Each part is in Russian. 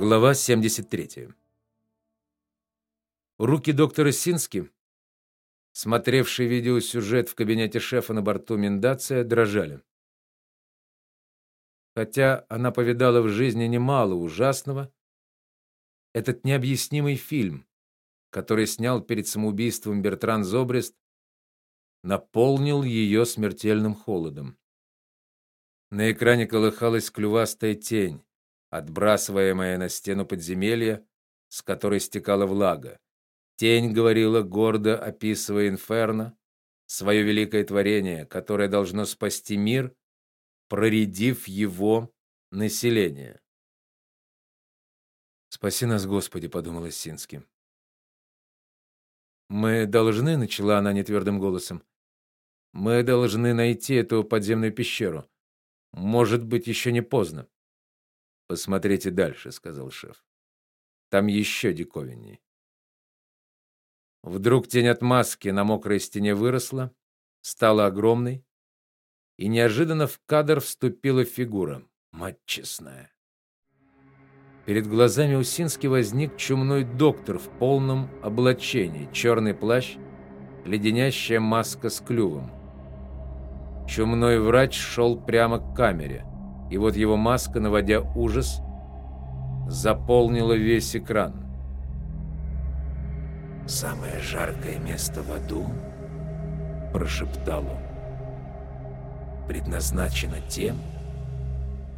Глава 73. Руки доктора Сински, смотревшие видеосюжет в кабинете шефа на борту Миндация, дрожали. Хотя она повидала в жизни немало ужасного, этот необъяснимый фильм, который снял перед самоубийством Бертран Зобрест, наполнил ее смертельным холодом. На экране колыхалась клювастая тень, отбрасываемая на стену подземелья, с которой стекала влага. Тень говорила гордо, описывая инферно, свое великое творение, которое должно спасти мир, проредив его население. Спаси нас, Господи, подумала Сински. Мы должны, начала она нетвердым голосом. Мы должны найти эту подземную пещеру. Может быть, еще не поздно. Посмотрите дальше, сказал шеф. Там еще диковинней. Вдруг тень от маски на мокрой стене выросла, стала огромной, и неожиданно в кадр вступила фигура, мать честная. Перед глазами Усински возник чумной доктор в полном облачении, черный плащ, леденящая маска с клювом. Чумной врач шел прямо к камере. И вот его маска, наводя ужас, заполнила весь экран. Самое жаркое место в аду, прошептал он, предназначено тем,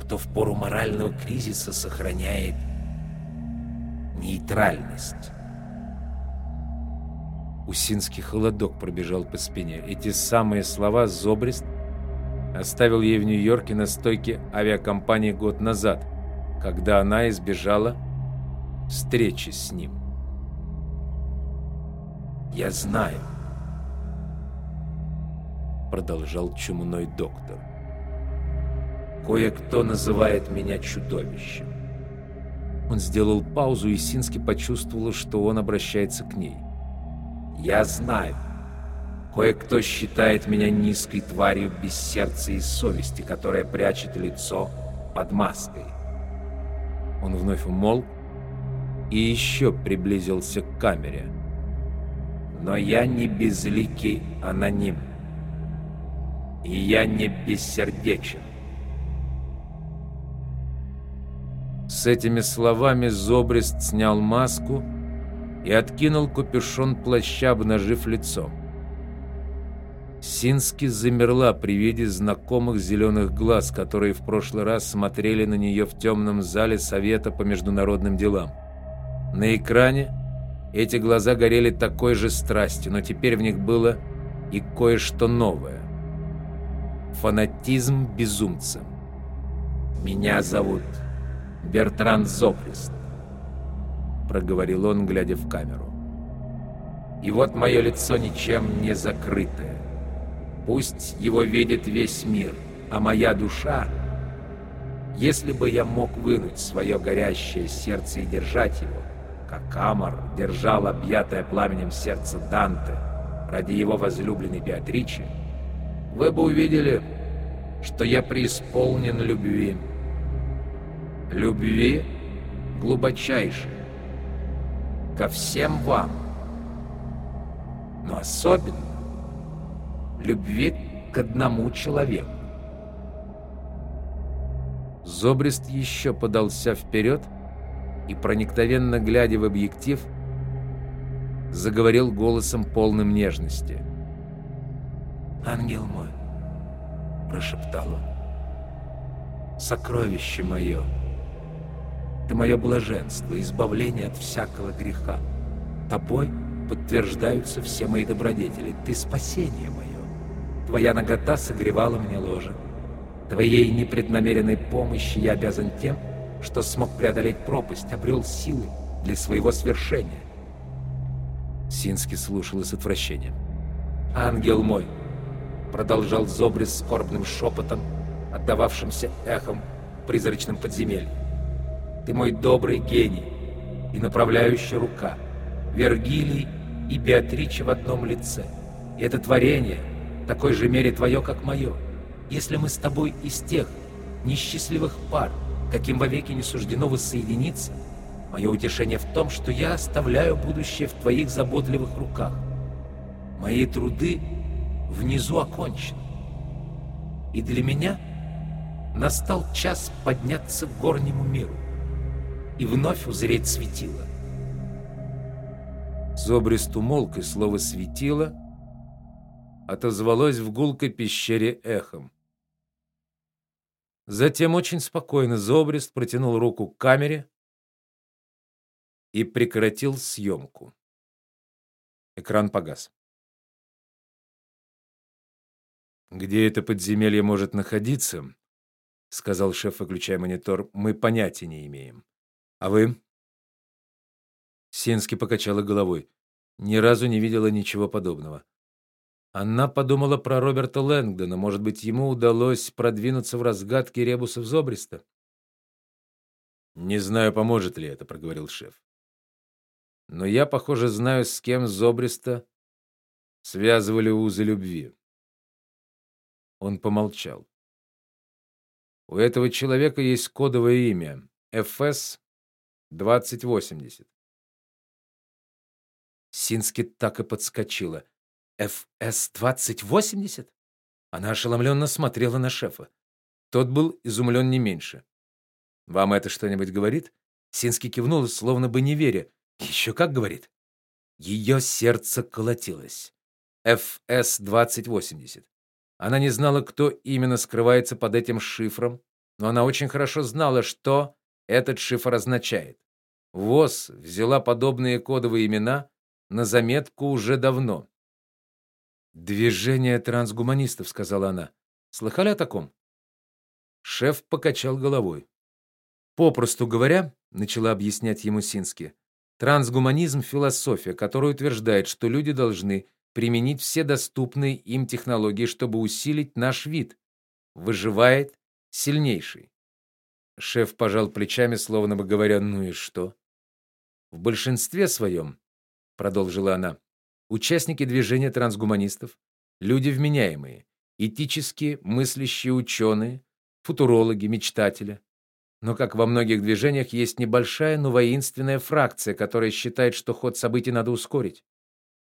кто в пору морального кризиса сохраняет нейтральность. Усинский холодок пробежал по спине. Эти самые слова Зобрист оставил ей в Нью-Йорке на стойке авиакомпании год назад, когда она избежала встречи с ним. «Я знаю», — продолжал чумной доктор. «Кое-кто называет меня чудовищем». Он сделал паузу, и Сински почувствовала, что он обращается к ней. «Я знаю», Кое-кто считает меня низкой тварью без сердца и совести, которая прячет лицо под маской. Он вновь умолк и еще приблизился к камере. Но я не безликий аноним. И я не бессердечен. С этими словами Зобрист снял маску и откинул капюшон плаща, обнажив лицо. Сински замерла при виде знакомых зеленых глаз, которые в прошлый раз смотрели на нее в темном зале Совета по международным делам. На экране эти глаза горели такой же страстью, но теперь в них было и кое-что новое. Фанатизм безумца. «Меня зовут Бертран Зопрест», — проговорил он, глядя в камеру. «И вот мое лицо ничем не закрытое. Пусть его видит весь мир, а моя душа... Если бы я мог вынуть свое горящее сердце и держать его, как Амар держал объятое пламенем сердце Данте ради его возлюбленной Беатричи, вы бы увидели, что я преисполнен любви. Любви глубочайшей ко всем вам, но особенно любви к одному человеку. Зобрист еще подался вперед и, проникновенно глядя в объектив, заговорил голосом полным нежности. «Ангел мой!» — прошептал он. «Сокровище мое! Ты мое блаженство, избавление от всякого греха. Тобой подтверждаются все мои добродетели. Ты спасение мое. Твоя нагота согревала мне ложе. Твоей непреднамеренной помощи я обязан тем, что смог преодолеть пропасть, обрел силы для своего свершения. Синский слушал с отвращением. «Ангел мой!» — продолжал Зобрис скорбным шепотом, отдававшимся эхом в призрачном подземелье. «Ты мой добрый гений и направляющая рука, Вергилий и Беатрича в одном лице. И это творение — такой же мере твое, как мое. Если мы с тобой из тех несчастливых пар, каким вовеки не суждено воссоединиться, Мое утешение в том, что я оставляю будущее в твоих заботливых руках. Мои труды внизу окончены. И для меня настал час подняться к горнему миру и вновь узреть светило. Зобрист умолк, и слово «светило» отозвалось в гулкой пещере эхом. Затем очень спокойно Зобрист протянул руку к камере и прекратил съемку. Экран погас. Где это подземелье может находиться, сказал шеф, выключая монитор. Мы понятия не имеем. А вы? Сенски покачала головой. Ни разу не видела ничего подобного. Она подумала про Роберта Лэнгдона, может быть, ему удалось продвинуться в разгадке ребусов Зобриста. Не знаю, поможет ли это, проговорил шеф. Но я, похоже, знаю, с кем Зобриста связывали узы любви. Он помолчал. У этого человека есть кодовое имя FS 2080. Сински так и подскочила. FS-2080? Она ошеломленно смотрела на шефа. Тот был изумлен не меньше. Вам это что-нибудь говорит? Сински кивнул, словно бы не веря. «Еще как говорит. Ее сердце колотилось. FS-2080. Она не знала, кто именно скрывается под этим шифром, но она очень хорошо знала, что этот шифр означает. ВОЗ взяла подобные кодовые имена на заметку уже давно. Движение трансгуманистов, сказала она. Слыхали о таком? Шеф покачал головой. Попросту говоря, начала объяснять ему Сински. Трансгуманизм философия, которая утверждает, что люди должны применить все доступные им технологии, чтобы усилить наш вид. Выживает сильнейший. Шеф пожал плечами, словно бы говоря: "Ну и что?" В большинстве своем, продолжила она, Участники движения трансгуманистов люди вменяемые, этически мыслящие ученые, футурологи, мечтатели. Но как во многих движениях есть небольшая, но воинственная фракция, которая считает, что ход событий надо ускорить.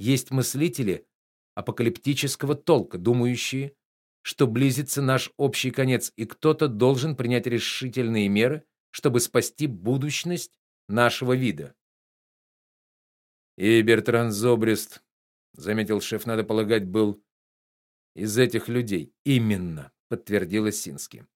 Есть мыслители апокалиптического толка, думающие, что близится наш общий конец, и кто-то должен принять решительные меры, чтобы спасти будущность нашего вида. И Бертран заметил шеф, надо полагать, был из этих людей. Именно, подтвердила Сински.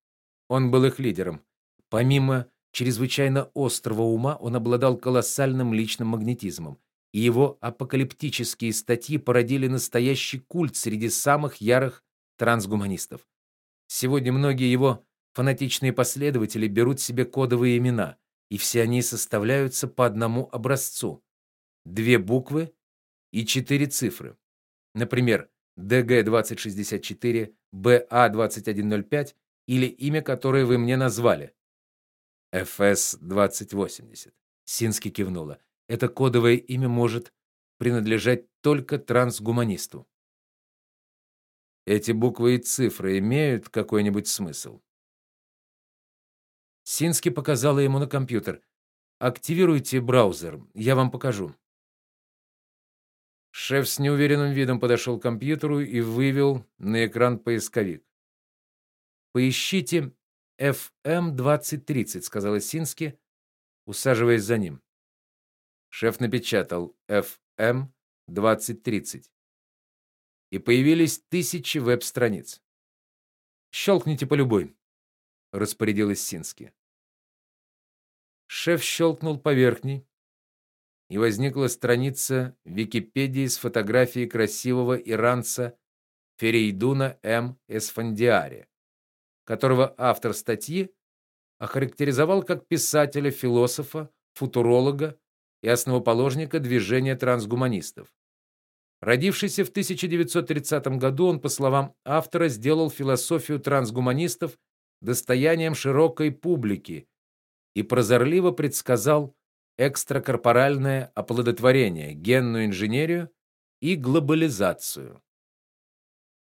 Он был их лидером. Помимо чрезвычайно острого ума, он обладал колоссальным личным магнетизмом, и его апокалиптические статьи породили настоящий культ среди самых ярых трансгуманистов. Сегодня многие его фанатичные последователи берут себе кодовые имена, и все они составляются по одному образцу: две буквы и четыре цифры. Например, DG2064, BA2105 или имя, которое вы мне назвали. FS2080. Сински кивнула. Это кодовое имя может принадлежать только трансгуманисту. Эти буквы и цифры имеют какой-нибудь смысл? Сински показала ему на компьютер. Активируйте браузер, я вам покажу. Шеф с неуверенным видом подошел к компьютеру и вывел на экран поисковик. Поищите FM2030, сказала Сински, усаживаясь за ним. Шеф напечатал FM2030. И появились тысячи веб-страниц. Щелкните по любой, распорядилась Сински. Шеф щелкнул по верхней, и возникла страница Википедии с фотографией красивого иранца Ферейдуна М. Эсфандиари, которого автор статьи охарактеризовал как писателя, философа, футуролога и основоположника движения трансгуманистов. Родившийся в 1930 году, он, по словам автора, сделал философию трансгуманистов достоянием широкой публики и прозорливо предсказал экстракорпоральное оплодотворение, генную инженерию и глобализацию.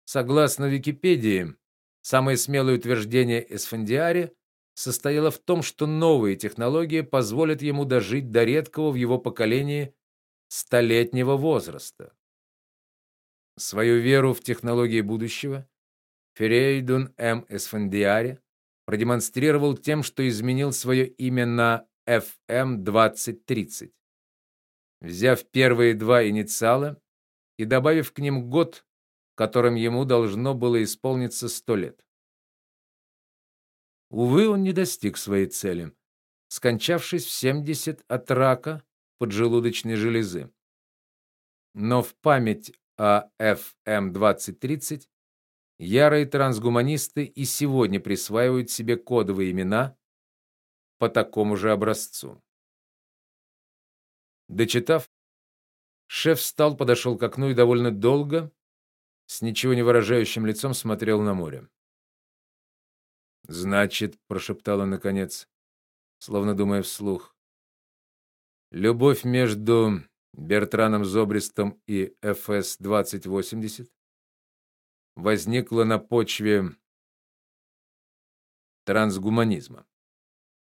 Согласно Википедии, самое смелое утверждение Эсфандиари состояла в том, что новые технологии позволят ему дожить до редкого в его поколении столетнего возраста. Свою веру в технологии будущего Ферейдун М. Эсфандиари продемонстрировал тем, что изменил свое имя на FM2030. Взяв первые два инициала и добавив к ним год, которым ему должно было исполниться сто лет. Увы, он не достиг своей цели, скончавшись в 70 от рака поджелудочной железы. Но в память о FM2030 ярые трансгуманисты и сегодня присваивают себе кодовые имена по такому же образцу. Дочитав, шеф встал, подошел к окну и довольно долго с ничего не выражающим лицом смотрел на море. Значит, прошептал он наконец, словно думая вслух. Любовь между Бертраном Зобристом и ФС 2080 возникла на почве трансгуманизма.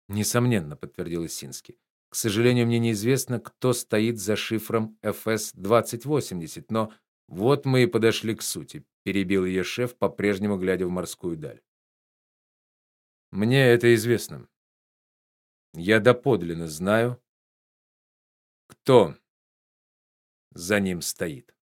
Несомненно, подтвердил Исинский. К сожалению, мне неизвестно, кто стоит за шифром ФС 2080, но вот мы и подошли к сути, перебил ее шеф, по-прежнему глядя в морскую даль. Мне это известно. Я доподлинно знаю, кто за ним стоит.